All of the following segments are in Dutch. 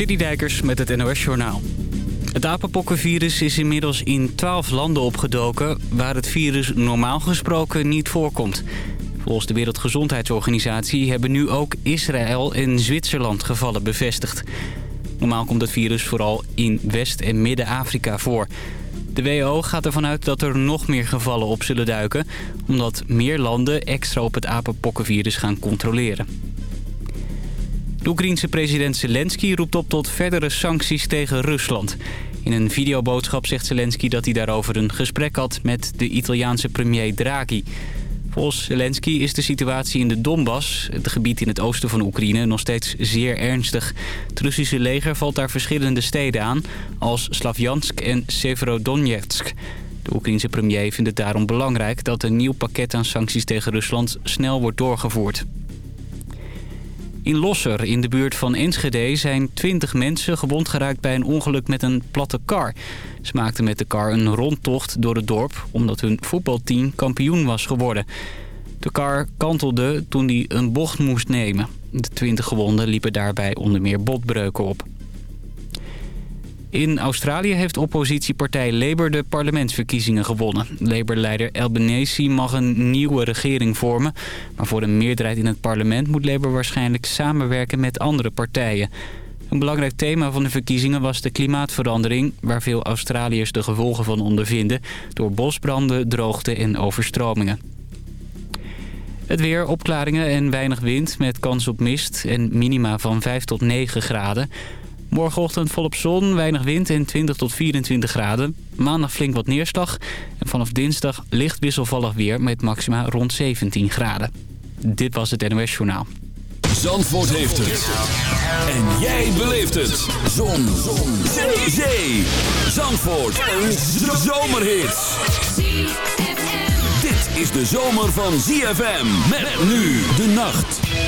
Citydijkers met het NOS Journaal. Het apenpokkenvirus is inmiddels in 12 landen opgedoken... waar het virus normaal gesproken niet voorkomt. Volgens de Wereldgezondheidsorganisatie hebben nu ook Israël en Zwitserland gevallen bevestigd. Normaal komt het virus vooral in West- en Midden-Afrika voor. De WHO gaat ervan uit dat er nog meer gevallen op zullen duiken... omdat meer landen extra op het apenpokkenvirus gaan controleren. De Oekraïense president Zelensky roept op tot verdere sancties tegen Rusland. In een videoboodschap zegt Zelensky dat hij daarover een gesprek had met de Italiaanse premier Draghi. Volgens Zelensky is de situatie in de Donbass, het gebied in het oosten van Oekraïne, nog steeds zeer ernstig. Het Russische leger valt daar verschillende steden aan, als Slavjansk en Severodonetsk. De Oekraïense premier vindt het daarom belangrijk dat een nieuw pakket aan sancties tegen Rusland snel wordt doorgevoerd. In Losser, in de buurt van Enschede, zijn 20 mensen gewond geraakt bij een ongeluk met een platte kar. Ze maakten met de kar een rondtocht door het dorp, omdat hun voetbalteam kampioen was geworden. De kar kantelde toen hij een bocht moest nemen. De 20 gewonden liepen daarbij onder meer botbreuken op. In Australië heeft oppositiepartij Labour de parlementsverkiezingen gewonnen. Labour-leider Albanese mag een nieuwe regering vormen. Maar voor een meerderheid in het parlement moet Labour waarschijnlijk samenwerken met andere partijen. Een belangrijk thema van de verkiezingen was de klimaatverandering... waar veel Australiërs de gevolgen van ondervinden... door bosbranden, droogte en overstromingen. Het weer, opklaringen en weinig wind met kans op mist... en minima van 5 tot 9 graden... Morgenochtend volop zon, weinig wind en 20 tot 24 graden. Maandag flink wat neerslag. En vanaf dinsdag licht wisselvallig weer met maxima rond 17 graden. Dit was het NOS Journaal. Zandvoort heeft het. En jij beleeft het. Zon. zon. Zee. Zee. Zandvoort. Een zomerhit. Dit is de zomer van ZFM. Met nu de nacht.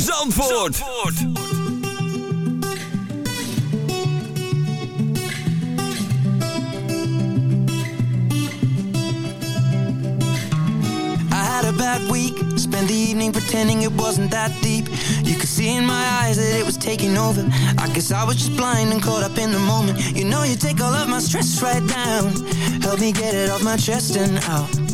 Zandvoort. bad week Spent the evening pretending it wasn't that deep. You could see in my eyes that it was taking over. I guess I was just blind and caught up in the moment. You know you take all of my stress right down. Help me get it off my chest and out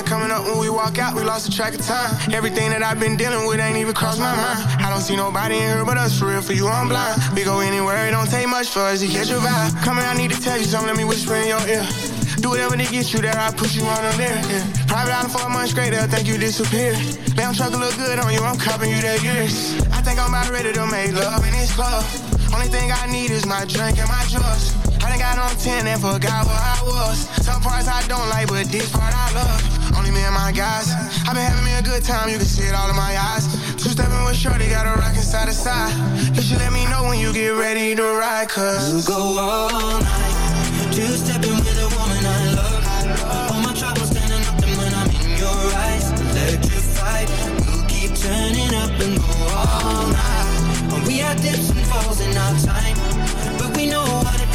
sun coming up when we walk out, we lost the track of time. Everything that I've been dealing with ain't even crossed my mind. I don't see nobody in here but us, for real, for you, I'm blind. We go anywhere, it don't take much for us to catch your vibe. Come here, I need to tell you something, let me whisper in your ear. Do whatever to get you there, I push you on them there. Yeah. Private island for a month straight, they'll think you disappeared. Damn truck look good on you, I'm copping you that years. I think I'm about ready to make love in this club. Only thing I need is my drink and my drugs. I done got on 10 and forgot where I was. Some parts I don't like, but this part I love. Only me and my guys. I've been having me a good time, you can see it all in my eyes. Two stepping with Shorty, got a rockin' side to side. You should let me know when you get ready to ride, cause. We'll go all night. Two stepping with a woman I love. All my troubles standing up and when I'm in your eyes. Electrified, we'll keep turning up and go all night. We had dips and falls in our time. But we know what it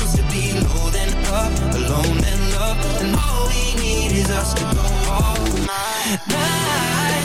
low then up, alone then love, and all we need is us to go all night.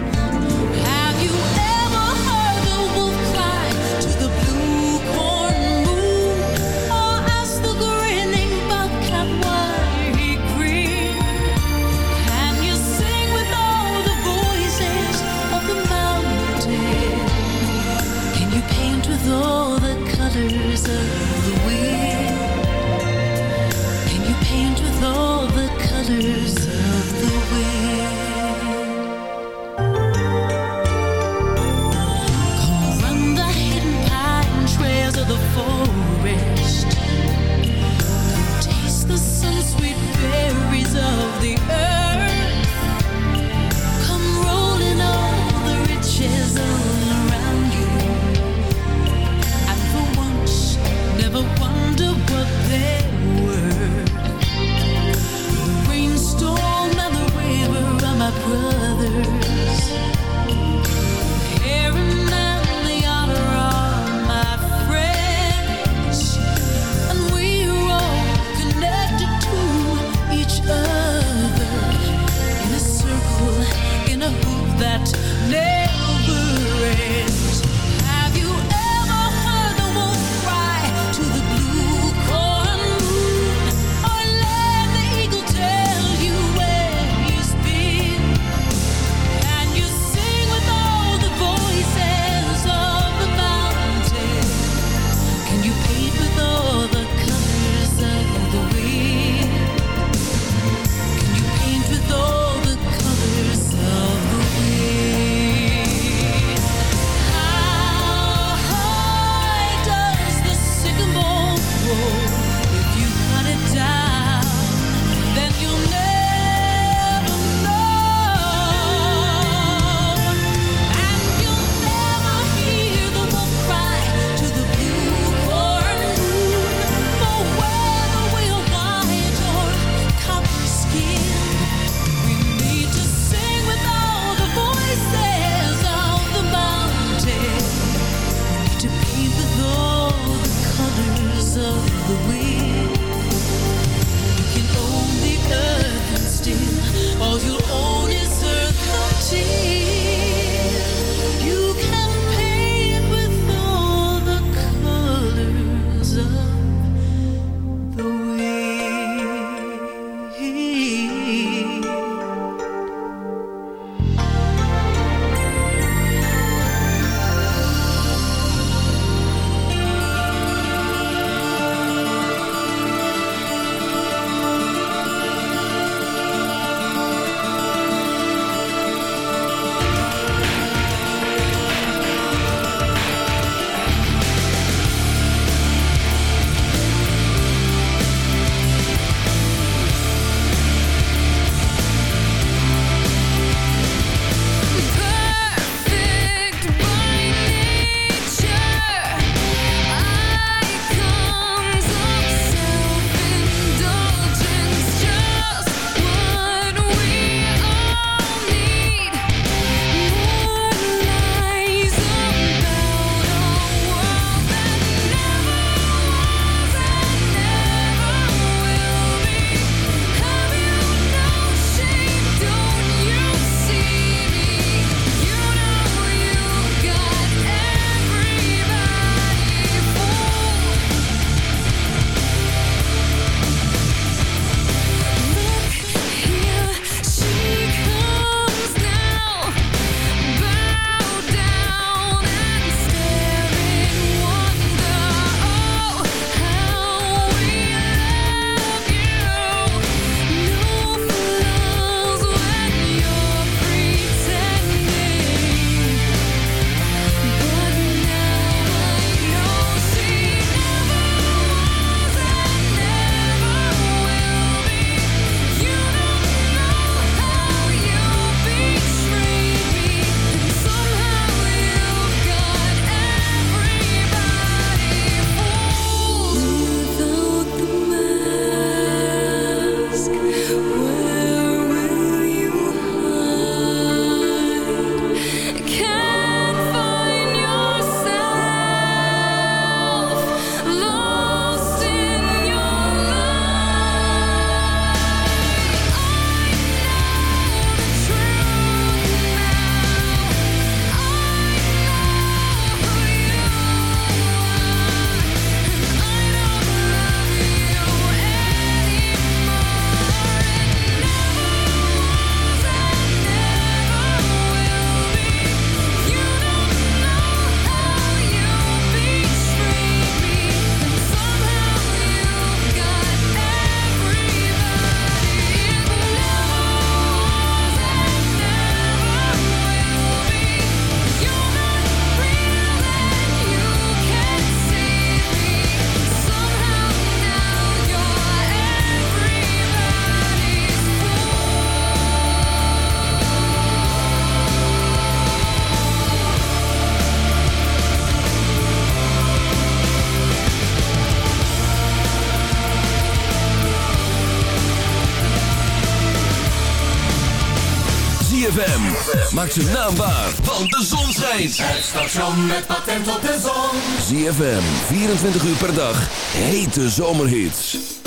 maakt zijn naam waar, want de Zonschijns. Het station met patent op de zon. ZFM, 24 uur per dag, hete zomerhits.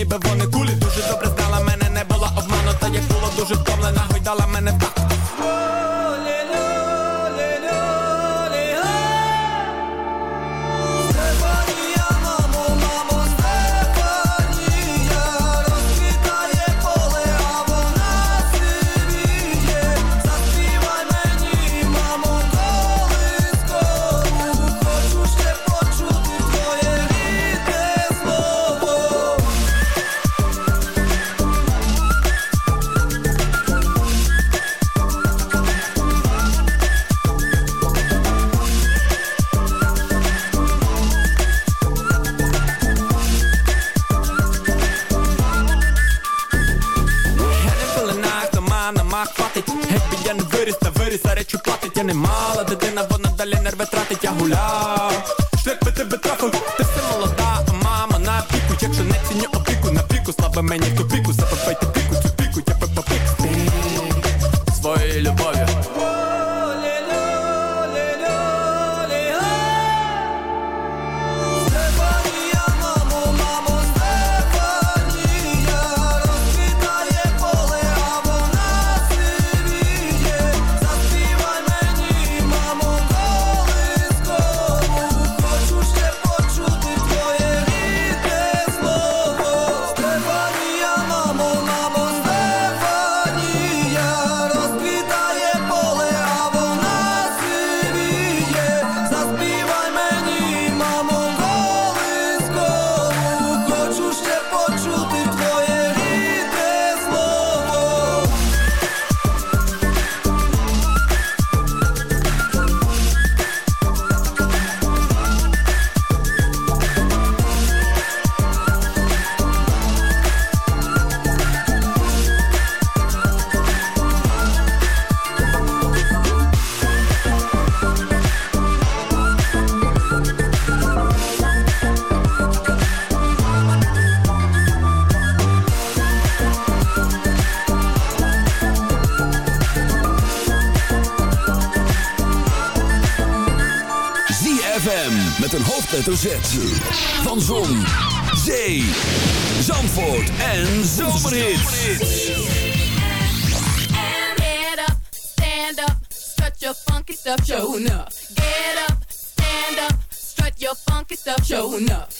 ik ben van de koelen betrat het, ja? hoofdletter Van Zon, Zee, Zandvoort en up Stand up, strut your funky stuff, show up. Get up, stand up, strut your funky stuff, show up.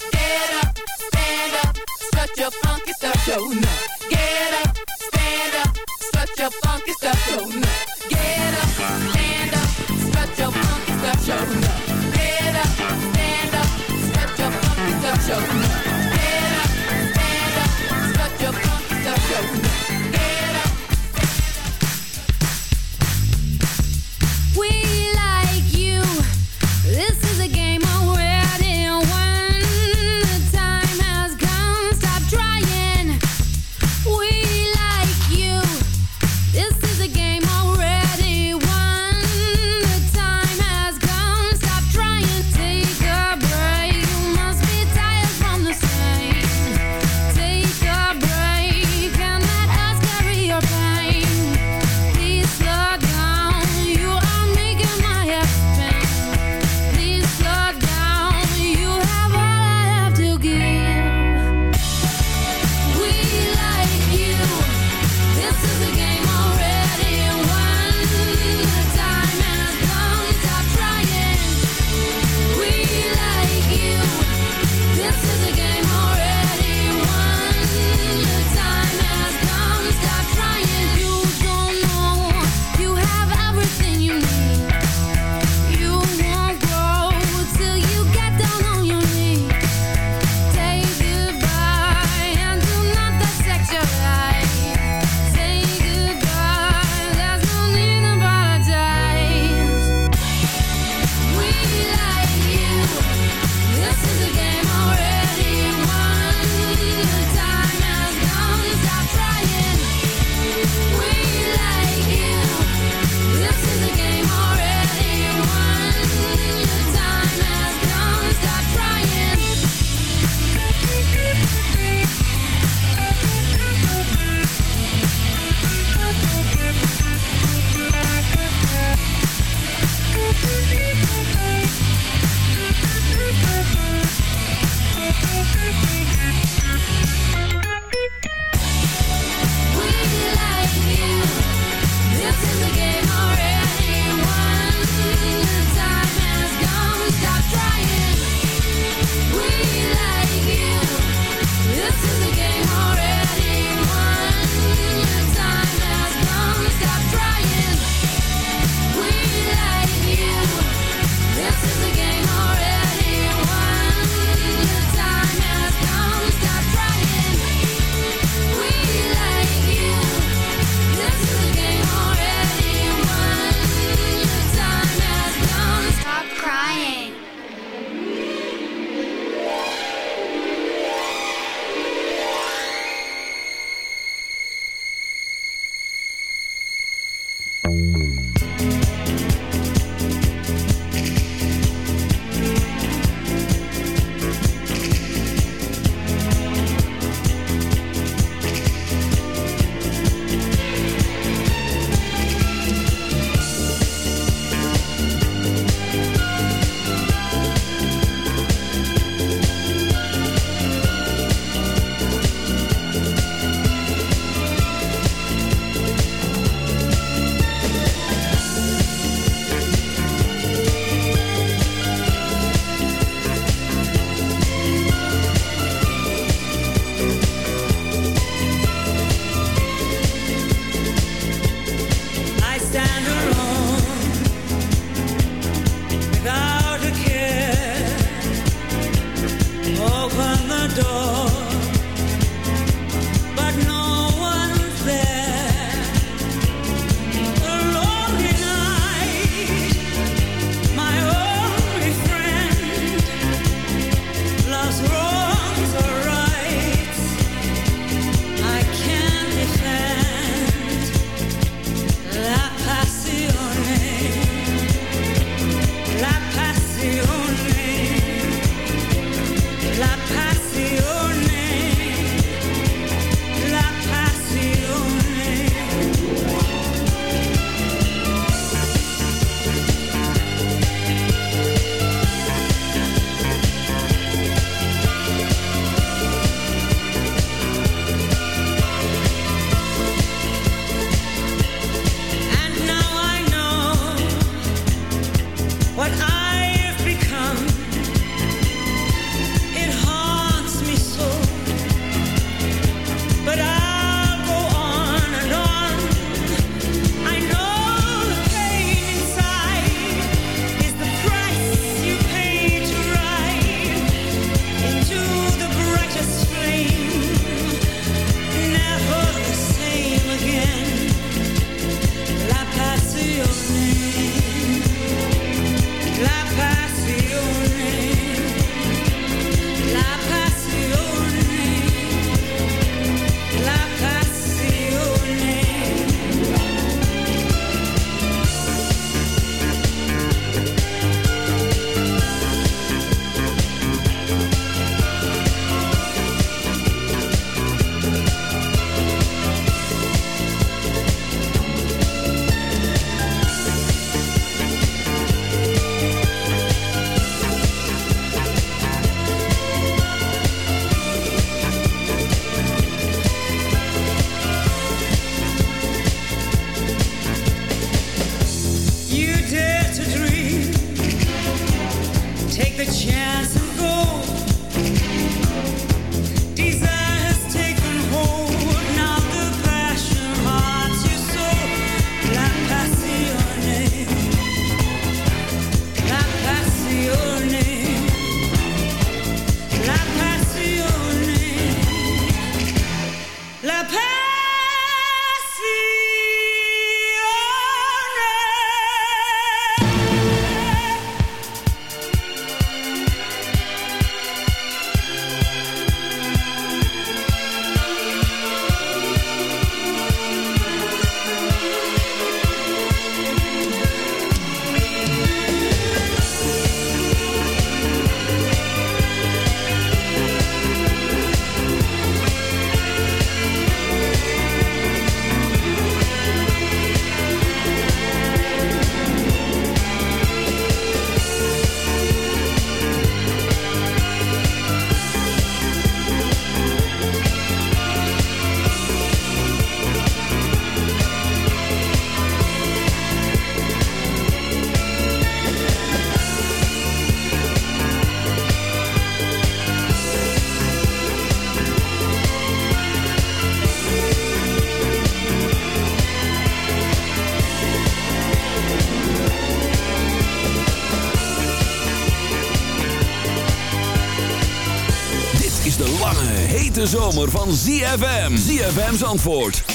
hete zomer van ZFM. ZFM's antwoord. 106.9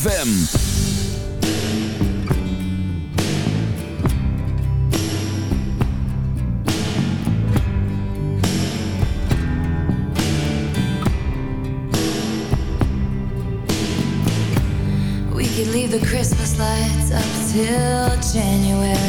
FM. We could leave the Christmas lights up till January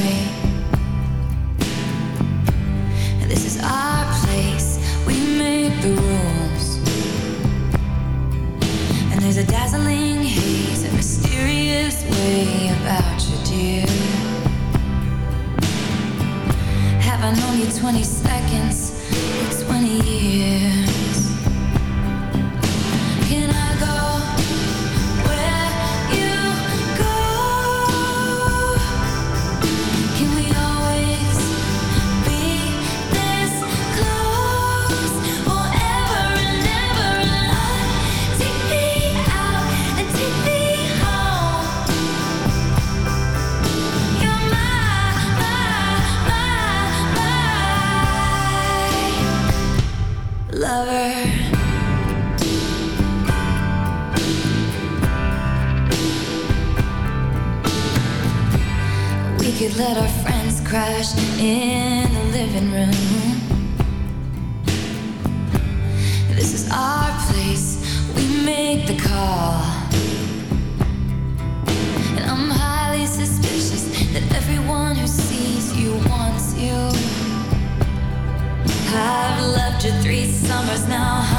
our place. We make the call. And I'm highly suspicious that everyone who sees you wants you. I've loved you three summers now.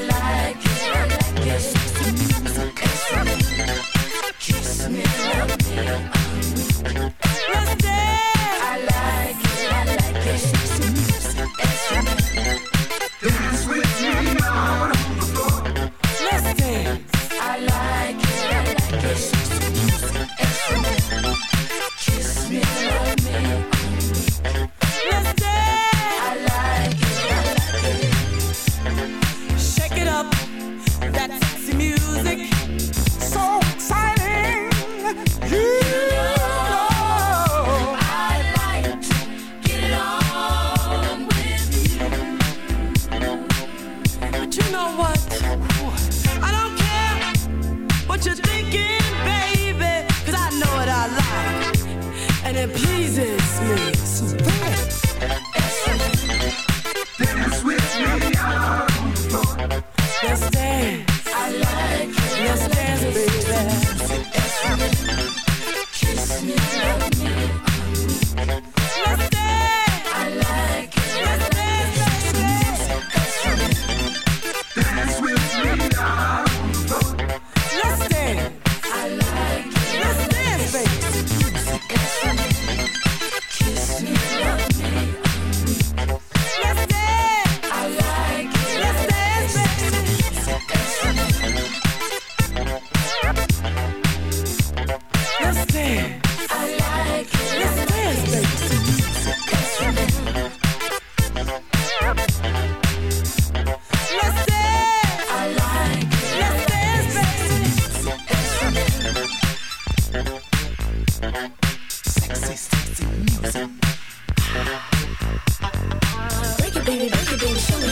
I me, kiss kiss me, kiss me, kiss me, kiss me, kiss me, kiss me. Sexy, sexy Break it, baby, break it, baby, show me.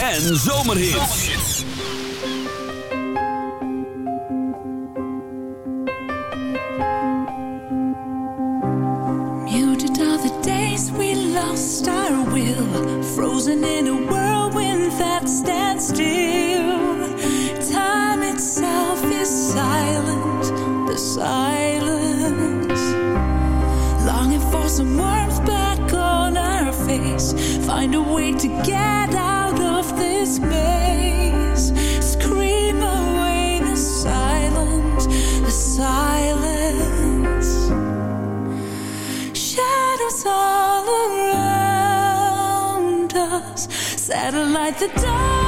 en zomerhits. Muted are the days we lost our will. Frozen in a whirlwind that stands still. Time itself is silent, the silence. Longing for some warmth back on our face. Find a way to get satellite the dark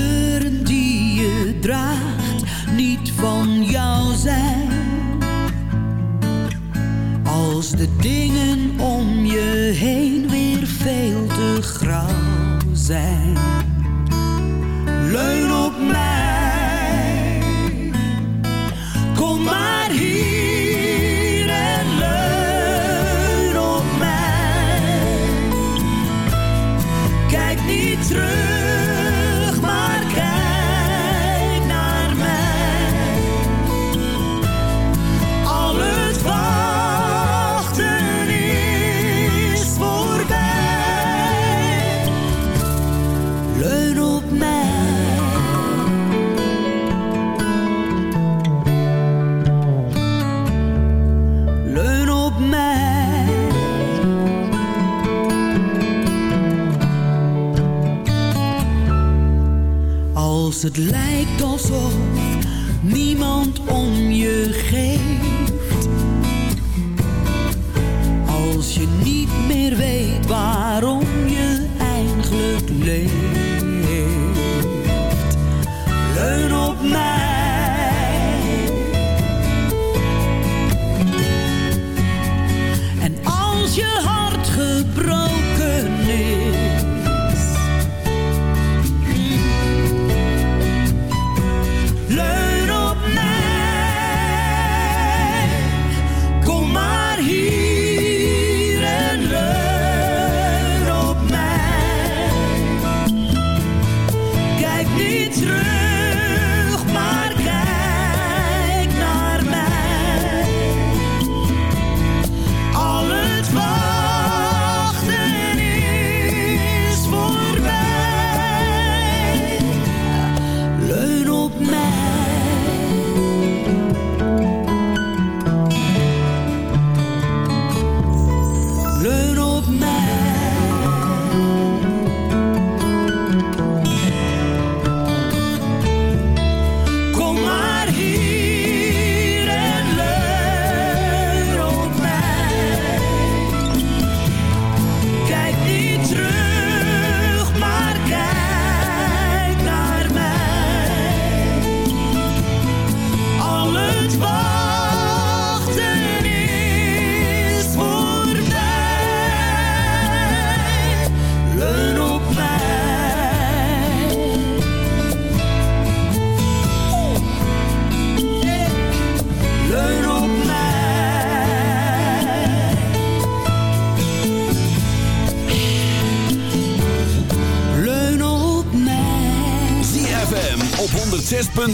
de dingen om je heen weer veel te grauw zijn. Leun Het lijkt alsof niemand om je